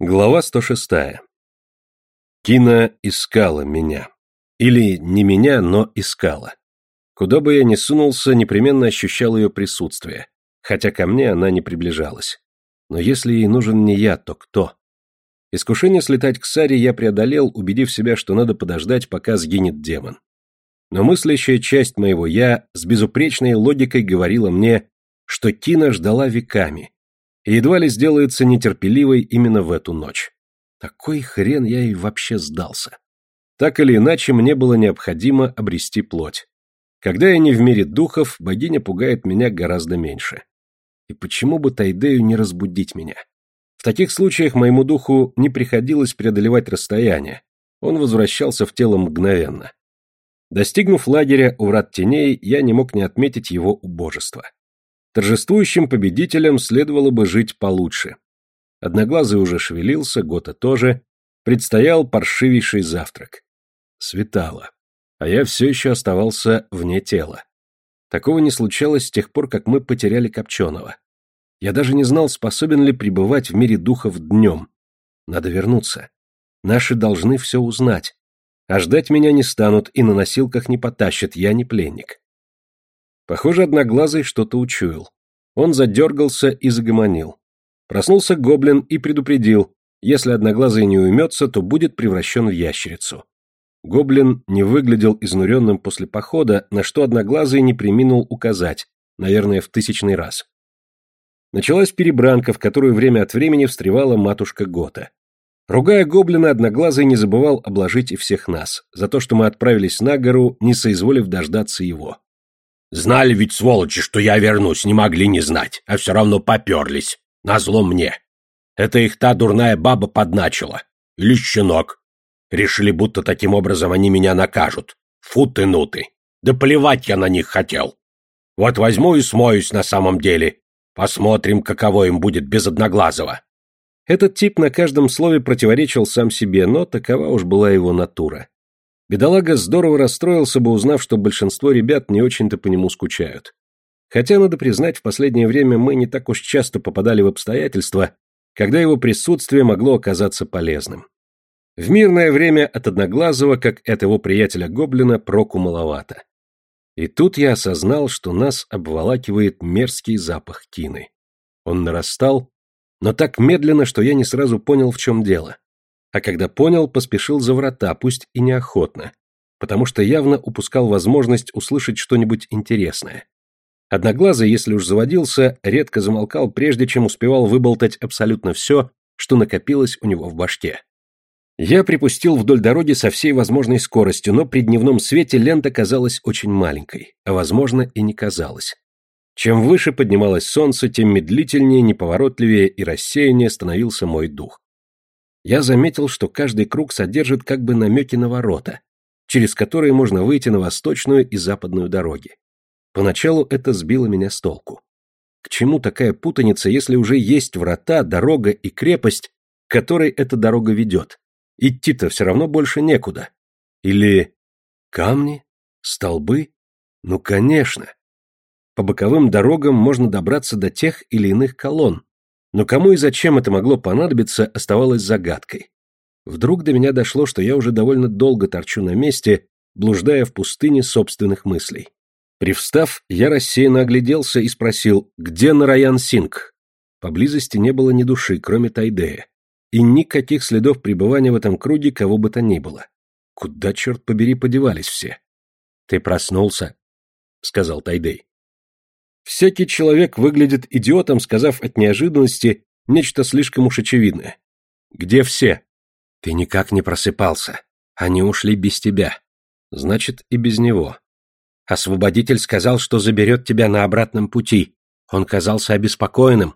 Глава 106. Кина искала меня. Или не меня, но искала. Куда бы я ни сунулся, непременно ощущал ее присутствие, хотя ко мне она не приближалась. Но если ей нужен не я, то кто? Искушение слетать к Саре я преодолел, убедив себя, что надо подождать, пока сгинет демон. Но мыслящая часть моего «я» с безупречной логикой говорила мне, что Кина ждала веками, и едва ли сделается нетерпеливой именно в эту ночь. Такой хрен я и вообще сдался. Так или иначе, мне было необходимо обрести плоть. Когда я не в мире духов, богиня пугает меня гораздо меньше. И почему бы Тайдею не разбудить меня? В таких случаях моему духу не приходилось преодолевать расстояние, он возвращался в тело мгновенно. Достигнув лагеря у врат теней, я не мог не отметить его убожество. Торжествующим победителям следовало бы жить получше. Одноглазый уже шевелился, Гота тоже. Предстоял паршивейший завтрак. Светало. А я все еще оставался вне тела. Такого не случалось с тех пор, как мы потеряли Копченого. Я даже не знал, способен ли пребывать в мире духов днем. Надо вернуться. Наши должны все узнать. А ждать меня не станут и на носилках не потащат, я не пленник. Похоже, Одноглазый что-то учуял. Он задергался и загомонил. Проснулся гоблин и предупредил, если Одноглазый не уймется, то будет превращен в ящерицу. Гоблин не выглядел изнуренным после похода, на что Одноглазый не приминул указать, наверное, в тысячный раз. Началась перебранка, в которую время от времени встревала матушка Гота. Ругая гоблина, Одноглазый не забывал обложить и всех нас, за то, что мы отправились на гору, не соизволив дождаться его. Знали ведь, сволочи, что я вернусь, не могли не знать, а все равно поперлись. Назло мне. Это их та дурная баба подначила. Или щенок. Решили, будто таким образом они меня накажут. Фу ты, ну ты. Да плевать я на них хотел. Вот возьму и смоюсь на самом деле. Посмотрим, каково им будет без Одноглазого. Этот тип на каждом слове противоречил сам себе, но такова уж была его натура. Бедолага здорово расстроился бы, узнав, что большинство ребят не очень-то по нему скучают. Хотя, надо признать, в последнее время мы не так уж часто попадали в обстоятельства, когда его присутствие могло оказаться полезным. В мирное время от Одноглазого, как от его приятеля-гоблина, проку маловато. И тут я осознал, что нас обволакивает мерзкий запах тины. Он нарастал, но так медленно, что я не сразу понял, в чем дело а когда понял, поспешил за врата, пусть и неохотно, потому что явно упускал возможность услышать что-нибудь интересное. Одноглазый, если уж заводился, редко замолкал, прежде чем успевал выболтать абсолютно все, что накопилось у него в башке. Я припустил вдоль дороги со всей возможной скоростью, но при дневном свете лента казалась очень маленькой, а возможно и не казалась. Чем выше поднималось солнце, тем медлительнее, неповоротливее и рассеяннее становился мой дух я заметил, что каждый круг содержит как бы намеки на ворота, через которые можно выйти на восточную и западную дороги. Поначалу это сбило меня с толку. К чему такая путаница, если уже есть врата, дорога и крепость, к которой эта дорога ведет? Идти-то все равно больше некуда. Или камни? Столбы? Ну, конечно. По боковым дорогам можно добраться до тех или иных колонн, но кому и зачем это могло понадобиться, оставалось загадкой. Вдруг до меня дошло, что я уже довольно долго торчу на месте, блуждая в пустыне собственных мыслей. Привстав, я рассеянно огляделся и спросил, где Нараян Синг? Поблизости не было ни души, кроме Тайдея, и никаких следов пребывания в этом круге кого бы то ни было. Куда, черт побери, подевались все? «Ты проснулся?» — сказал Тайдей. Всякий человек выглядит идиотом, сказав от неожиданности нечто слишком уж очевидное. Где все? Ты никак не просыпался. Они ушли без тебя. Значит, и без него. Освободитель сказал, что заберет тебя на обратном пути. Он казался обеспокоенным.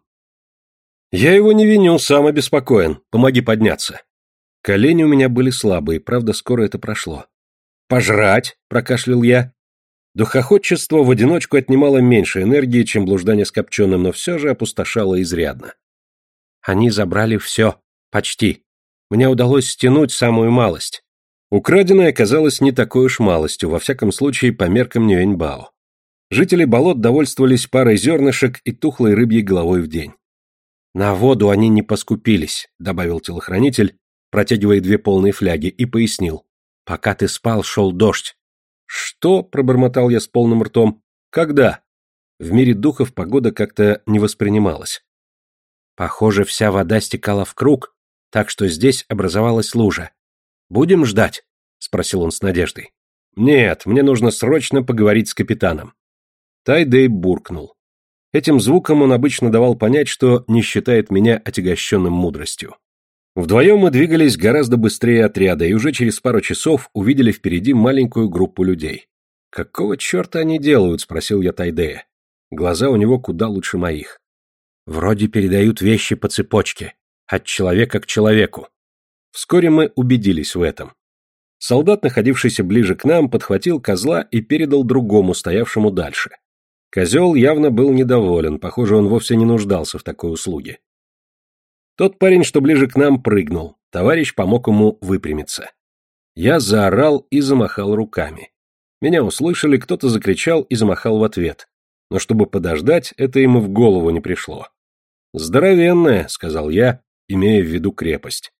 Я его не виню, сам обеспокоен. Помоги подняться. Колени у меня были слабые, правда, скоро это прошло. «Пожрать!» — прокашлял я. Духоходчество в одиночку отнимало меньше энергии, чем блуждание с копченым, но все же опустошало изрядно. Они забрали все. Почти. Мне удалось стянуть самую малость. Украденное оказалось не такой уж малостью, во всяком случае, по меркам Нюэньбао. Жители болот довольствовались парой зернышек и тухлой рыбьей головой в день. На воду они не поскупились, добавил телохранитель, протягивая две полные фляги, и пояснил. Пока ты спал, шел дождь. Что? пробормотал я с полным ртом. Когда? В мире духов погода как-то не воспринималась. Похоже, вся вода стекала в круг, так что здесь образовалась лужа. Будем ждать? спросил он с надеждой. Нет, мне нужно срочно поговорить с капитаном. Тайдей буркнул. Этим звуком он обычно давал понять, что не считает меня отягощенным мудростью. Вдвоем мы двигались гораздо быстрее отряда и уже через пару часов увидели впереди маленькую группу людей. «Какого черта они делают?» — спросил я Тайдея. Глаза у него куда лучше моих. «Вроде передают вещи по цепочке, от человека к человеку». Вскоре мы убедились в этом. Солдат, находившийся ближе к нам, подхватил козла и передал другому, стоявшему дальше. Козел явно был недоволен, похоже, он вовсе не нуждался в такой услуге. Тот парень, что ближе к нам, прыгнул. Товарищ помог ему выпрямиться. Я заорал и замахал руками. Меня услышали, кто-то закричал и замахал в ответ. Но чтобы подождать, это ему в голову не пришло. «Здоровенная», — сказал я, имея в виду крепость.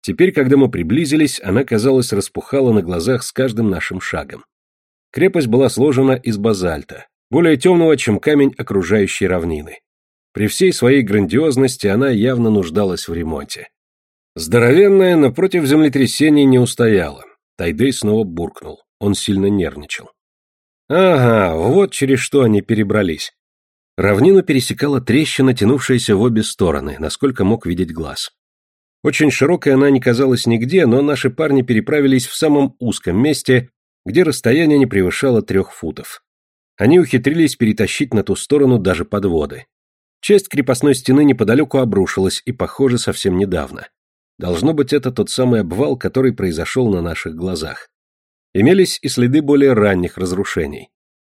Теперь, когда мы приблизились, она, казалось, распухала на глазах с каждым нашим шагом. Крепость была сложена из базальта, более темного, чем камень окружающей равнины. При всей своей грандиозности она явно нуждалась в ремонте. Здоровенная, напротив землетрясения не устояла. Тайдей снова буркнул. Он сильно нервничал. Ага, вот через что они перебрались. Равнину пересекала трещина, тянувшаяся в обе стороны, насколько мог видеть глаз. Очень широкой она не казалась нигде, но наши парни переправились в самом узком месте, где расстояние не превышало трех футов. Они ухитрились перетащить на ту сторону даже подводы. Часть крепостной стены неподалеку обрушилась, и, похоже, совсем недавно. Должно быть, это тот самый обвал, который произошел на наших глазах. Имелись и следы более ранних разрушений.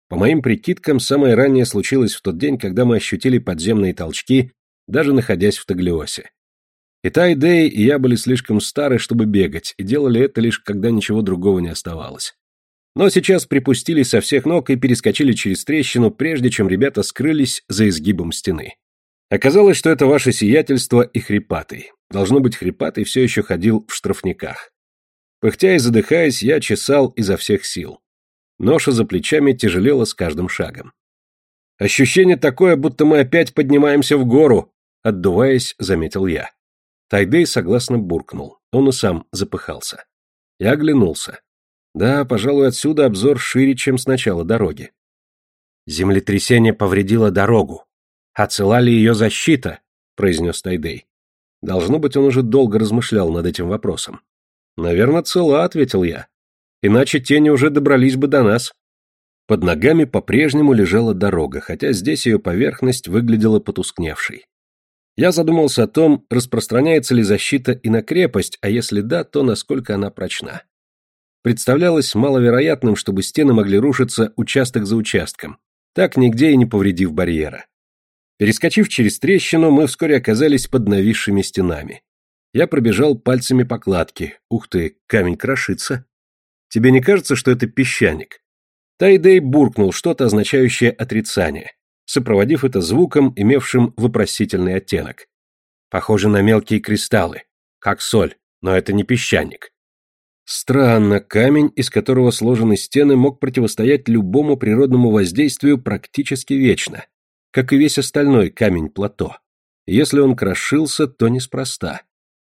По моим прикидкам, самое раннее случилось в тот день, когда мы ощутили подземные толчки, даже находясь в Таглиосе. И Тайдей, и я были слишком стары, чтобы бегать, и делали это лишь когда ничего другого не оставалось. Но сейчас припустили со всех ног и перескочили через трещину, прежде чем ребята скрылись за изгибом стены. Оказалось, что это ваше сиятельство и хрипатый. Должно быть, хрипатый все еще ходил в штрафниках. Пыхтя и задыхаясь, я чесал изо всех сил. Ноша за плечами тяжелела с каждым шагом. Ощущение такое, будто мы опять поднимаемся в гору, отдуваясь, заметил я. Тайдей согласно буркнул. Он и сам запыхался. Я оглянулся. Да, пожалуй, отсюда обзор шире, чем с начала дороги. Землетрясение повредило дорогу. А цела ли ее защита? произнес Тайдей. Должно быть, он уже долго размышлял над этим вопросом. Наверное, цела, ответил я. Иначе тени уже добрались бы до нас. Под ногами по-прежнему лежала дорога, хотя здесь ее поверхность выглядела потускневшей. Я задумался о том, распространяется ли защита и на крепость, а если да, то насколько она прочна представлялось маловероятным, чтобы стены могли рушиться участок за участком, так нигде и не повредив барьера. Перескочив через трещину, мы вскоре оказались под нависшими стенами. Я пробежал пальцами по кладке. Ух ты, камень крошится. Тебе не кажется, что это песчаник? Тайдей буркнул что-то, означающее отрицание, сопроводив это звуком, имевшим вопросительный оттенок. Похоже на мелкие кристаллы, как соль, но это не песчаник. Странно, камень, из которого сложены стены, мог противостоять любому природному воздействию практически вечно, как и весь остальной камень плато. Если он крошился, то неспроста.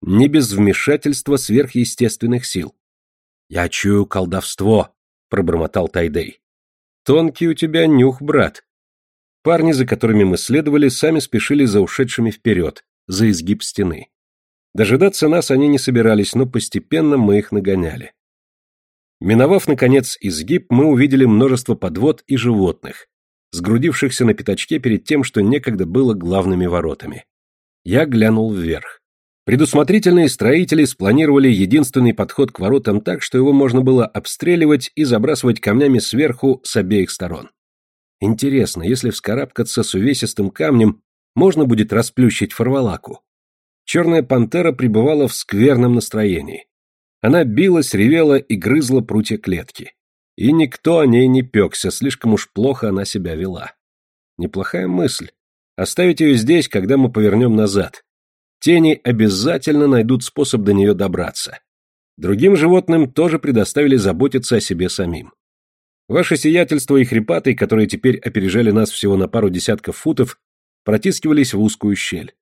Не без вмешательства сверхъестественных сил. «Я чую колдовство», — пробормотал Тайдей. «Тонкий у тебя нюх, брат». Парни, за которыми мы следовали, сами спешили за ушедшими вперед, за изгиб стены. Дожидаться нас они не собирались, но постепенно мы их нагоняли. Миновав, наконец, изгиб, мы увидели множество подвод и животных, сгрудившихся на пятачке перед тем, что некогда было главными воротами. Я глянул вверх. Предусмотрительные строители спланировали единственный подход к воротам так, что его можно было обстреливать и забрасывать камнями сверху с обеих сторон. Интересно, если вскарабкаться с увесистым камнем, можно будет расплющить фарвалаку черная пантера пребывала в скверном настроении. Она билась, ревела и грызла прутья клетки. И никто о ней не пекся, слишком уж плохо она себя вела. Неплохая мысль. Оставить ее здесь, когда мы повернем назад. Тени обязательно найдут способ до нее добраться. Другим животным тоже предоставили заботиться о себе самим. Ваше сиятельство и хрипатый, которые теперь опережали нас всего на пару десятков футов, протискивались в узкую щель.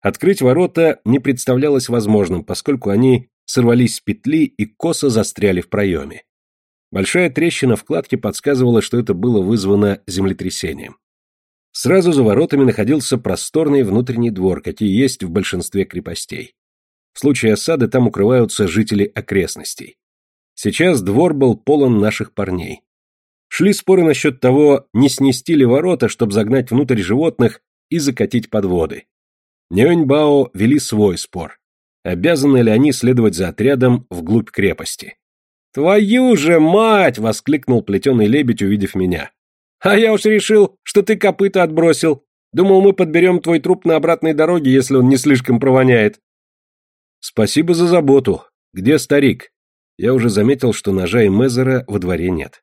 Открыть ворота не представлялось возможным, поскольку они сорвались с петли и косо застряли в проеме. Большая трещина в кладке подсказывала, что это было вызвано землетрясением. Сразу за воротами находился просторный внутренний двор, какие есть в большинстве крепостей. В случае осады там укрываются жители окрестностей. Сейчас двор был полон наших парней. Шли споры насчет того, не снести ли ворота, чтобы загнать внутрь животных и закатить подводы. Нюэньбао вели свой спор. Обязаны ли они следовать за отрядом вглубь крепости? «Твою же мать!» — воскликнул плетеный лебедь, увидев меня. «А я уж решил, что ты копыта отбросил. Думал, мы подберем твой труп на обратной дороге, если он не слишком провоняет». «Спасибо за заботу. Где старик?» Я уже заметил, что ножа и Мезера во дворе нет.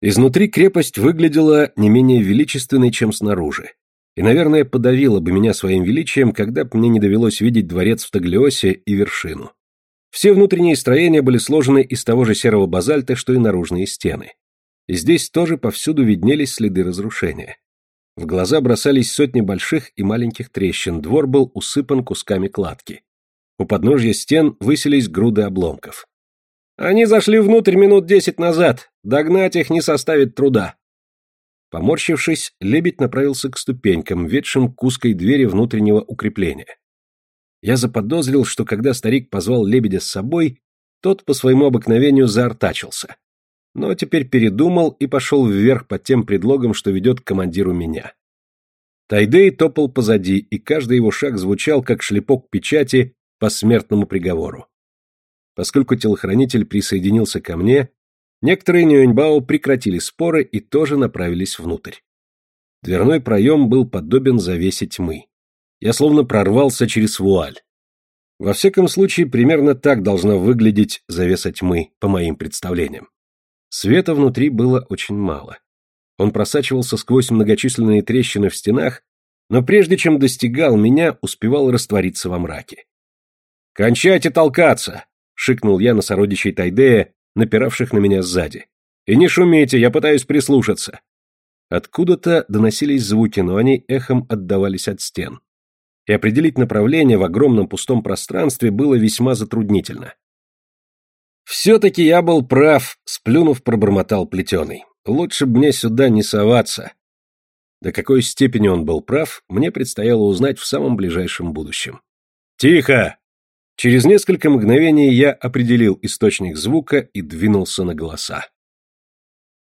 Изнутри крепость выглядела не менее величественной, чем снаружи. И, наверное, подавила бы меня своим величием, когда бы мне не довелось видеть дворец в Таглиосе и вершину. Все внутренние строения были сложены из того же серого базальта, что и наружные стены. И здесь тоже повсюду виднелись следы разрушения. В глаза бросались сотни больших и маленьких трещин, двор был усыпан кусками кладки. У подножья стен высились груды обломков. «Они зашли внутрь минут десять назад. Догнать их не составит труда». Поморщившись, лебедь направился к ступенькам, ведшим к узкой двери внутреннего укрепления. Я заподозрил, что когда старик позвал лебедя с собой, тот по своему обыкновению заортачился. Но теперь передумал и пошел вверх под тем предлогом, что ведет к командиру меня. Тайдей топал позади, и каждый его шаг звучал, как шлепок печати по смертному приговору. Поскольку телохранитель присоединился ко мне, некоторые Нюэньбао прекратили споры и тоже направились внутрь. Дверной проем был подобен завесе тьмы. Я словно прорвался через вуаль. Во всяком случае, примерно так должна выглядеть завеса тьмы, по моим представлениям. Света внутри было очень мало. Он просачивался сквозь многочисленные трещины в стенах, но прежде чем достигал меня, успевал раствориться во мраке. «Кончайте толкаться!» — шикнул я на сородичей Тайдея, напиравших на меня сзади. «И не шумите, я пытаюсь прислушаться». Откуда-то доносились звуки, но они эхом отдавались от стен и определить направление в огромном пустом пространстве было весьма затруднительно. «Все-таки я был прав», — сплюнув, пробормотал плетеный. «Лучше бы мне сюда не соваться». До какой степени он был прав, мне предстояло узнать в самом ближайшем будущем. «Тихо!» Через несколько мгновений я определил источник звука и двинулся на голоса.